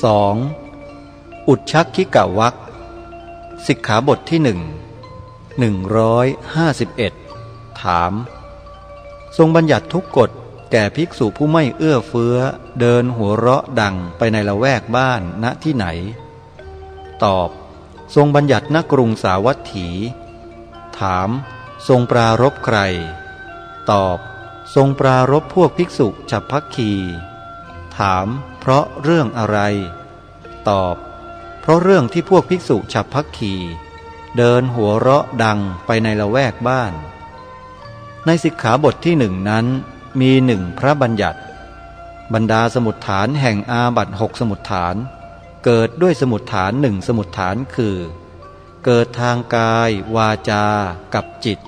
2. อุดชักคิกะวักสิกขาบทที่หนึ่งหนึ่งร้อยห้าสิบเอ็ดถาม ทรงบัญญัติทุกกฎแก่ภิกษุผู้ไม่เอื้อเฟื้อ เดินหัวเราะดังไปในละแวกบ้านณที่ไหน ตอบ ทรงบัญญัติณกรุงสาวัตถี ถาม ทรงปรารบใคร ตอบ ทรงปรารบพวกภิกษุฉับพักคี ถาม เพราะเรื่องอะไร ตอบ เพราะเรื่องที่พวกภิกษุฉับพักขีเดินหัวเราะดังไปในละแวกบ้าน ในสิกขาบทที่หนึ่งนั้นมีหนึ่งพระบัญญัติ บรรดาสมุดฐานแห่งอาบัตหกสมุดฐาน เกิดด้วยสมุดฐานหนึ่งสมุดฐานคือ เกิดทางกายวาจากับจิต